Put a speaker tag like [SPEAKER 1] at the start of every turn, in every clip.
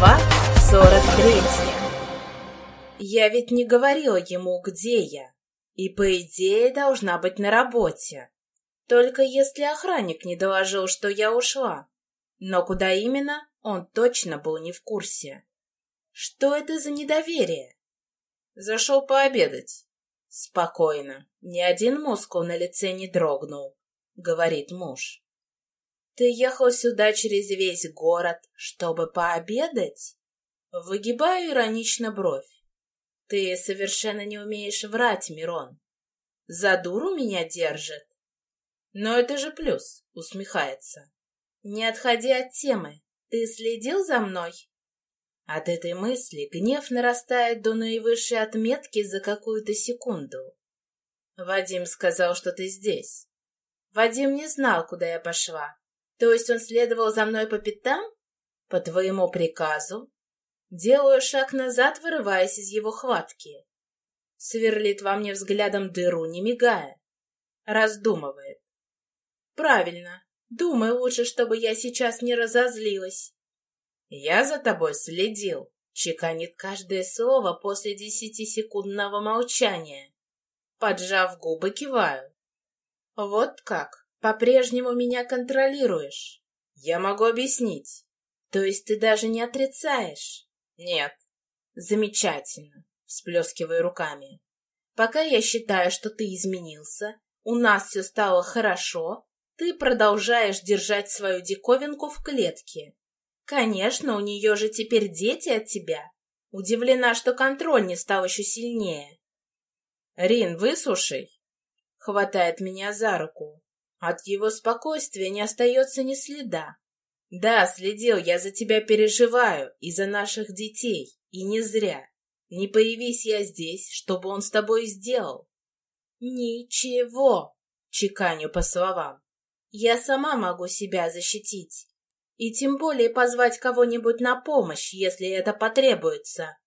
[SPEAKER 1] Глава 43 Я ведь не говорила ему, где я, и, по идее, должна быть на работе. Только если охранник не доложил, что я ушла. Но куда именно, он точно был не в курсе. Что это за недоверие? Зашел пообедать. Спокойно. Ни один мускул на лице не дрогнул, говорит муж. Ты ехал сюда через весь город, чтобы пообедать? Выгибаю иронично бровь. Ты совершенно не умеешь врать, Мирон. За дуру меня держит. Но это же плюс, усмехается. Не отходи от темы. Ты следил за мной? От этой мысли гнев нарастает до наивысшей отметки за какую-то секунду. Вадим сказал, что ты здесь. Вадим не знал, куда я пошла. То есть он следовал за мной по пятам? По твоему приказу? Делаю шаг назад, вырываясь из его хватки. Сверлит во мне взглядом дыру, не мигая. Раздумывает. Правильно. Думай лучше, чтобы я сейчас не разозлилась. Я за тобой следил. Чеканит каждое слово после десятисекундного молчания. Поджав губы, киваю. Вот как? По-прежнему меня контролируешь. Я могу объяснить. То есть ты даже не отрицаешь? Нет. Замечательно. Всплескиваю руками. Пока я считаю, что ты изменился, у нас все стало хорошо, ты продолжаешь держать свою диковинку в клетке. Конечно, у нее же теперь дети от тебя. Удивлена, что контроль не стал еще сильнее. Рин, выслушай. Хватает меня за руку. От его спокойствия не остается ни следа. Да, следил, я за тебя переживаю, и за наших детей, и не зря. Не появись я здесь, чтобы он с тобой сделал. Ничего, чеканю по словам. Я сама могу себя защитить. И тем более позвать кого-нибудь на помощь, если это потребуется.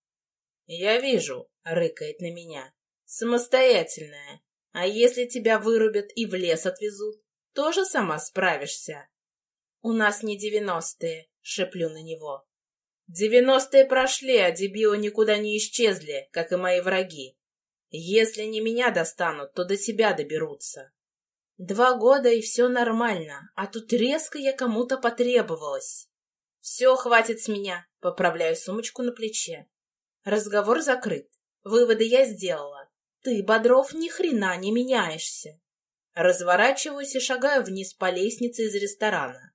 [SPEAKER 1] Я вижу, рыкает на меня. Самостоятельная. А если тебя вырубят и в лес отвезут? Тоже сама справишься. У нас не девяностые, шеплю на него. Девяностые прошли, а дебилы никуда не исчезли, как и мои враги. Если не меня достанут, то до тебя доберутся. Два года и все нормально, а тут резко я кому-то потребовалась. Все, хватит с меня, поправляю сумочку на плече. Разговор закрыт. Выводы я сделала. Ты, Бодров, ни хрена не меняешься. Разворачиваюсь и шагаю вниз по лестнице из ресторана.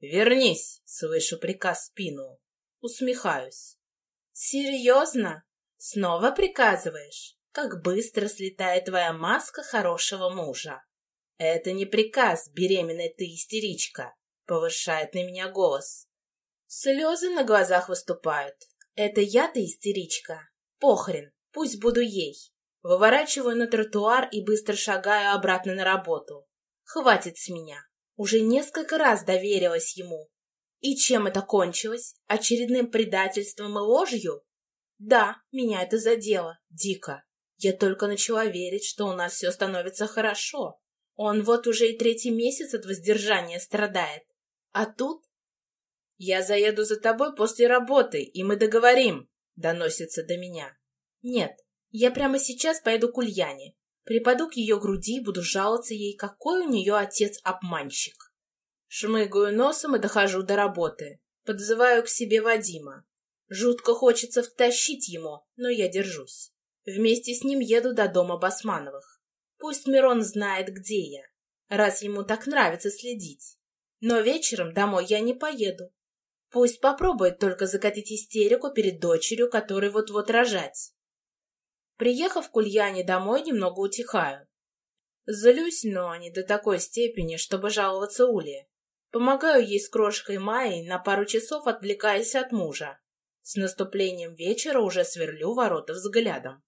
[SPEAKER 1] «Вернись!» — слышу приказ спину. Усмехаюсь. «Серьезно? Снова приказываешь? Как быстро слетает твоя маска хорошего мужа!» «Это не приказ, беременная ты истеричка!» — повышает на меня голос. Слезы на глазах выступают. «Это я-то истеричка? Похрен, пусть буду ей!» Выворачиваю на тротуар и быстро шагаю обратно на работу. Хватит с меня. Уже несколько раз доверилась ему. И чем это кончилось? Очередным предательством и ложью? Да, меня это задело. Дико. Я только начала верить, что у нас все становится хорошо. Он вот уже и третий месяц от воздержания страдает. А тут... «Я заеду за тобой после работы, и мы договорим», — доносится до меня. «Нет, я прямо сейчас поеду к Ульяне, припаду к ее груди и буду жаловаться ей, какой у нее отец-обманщик. Шмыгаю носом и дохожу до работы. Подзываю к себе Вадима. Жутко хочется втащить ему, но я держусь. Вместе с ним еду до дома Басмановых. Пусть Мирон знает, где я, раз ему так нравится следить. Но вечером домой я не поеду. Пусть попробует только закатить истерику перед дочерью, которой вот-вот рожать. Приехав к Ульяне домой, немного утихаю. Злюсь, но не до такой степени, чтобы жаловаться Уле. Помогаю ей с крошкой Майей, на пару часов отвлекаясь от мужа. С наступлением вечера уже сверлю ворота взглядом.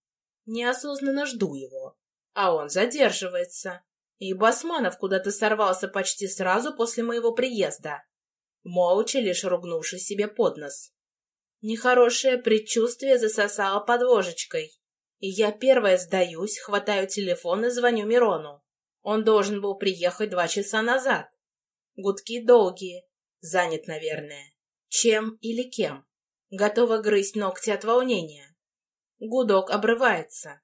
[SPEAKER 1] Неосознанно жду его. А он задерживается. И Басманов куда-то сорвался почти сразу после моего приезда. Молча, лишь ругнувшись себе под нос. Нехорошее предчувствие засосало под ложечкой. Я первая сдаюсь, хватаю телефон и звоню Мирону. Он должен был приехать два часа назад. Гудки долгие. Занят, наверное. Чем или кем? готова грызть ногти от волнения. Гудок обрывается.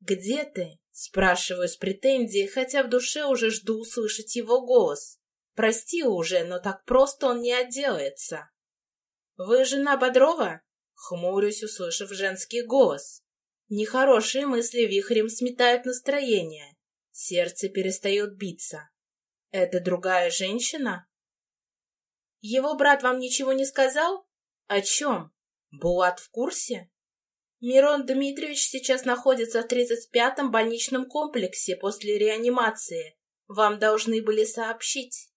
[SPEAKER 1] «Где ты?» — спрашиваю с претензией, хотя в душе уже жду услышать его голос. Прости уже, но так просто он не отделается. «Вы жена Бодрова?» — хмурюсь, услышав женский голос. Нехорошие мысли вихрем сметают настроение. Сердце перестает биться. «Это другая женщина?» «Его брат вам ничего не сказал? О чем? Булат в курсе?» Мирон Дмитриевич сейчас находится в 35-м больничном комплексе после реанимации. Вам должны были сообщить.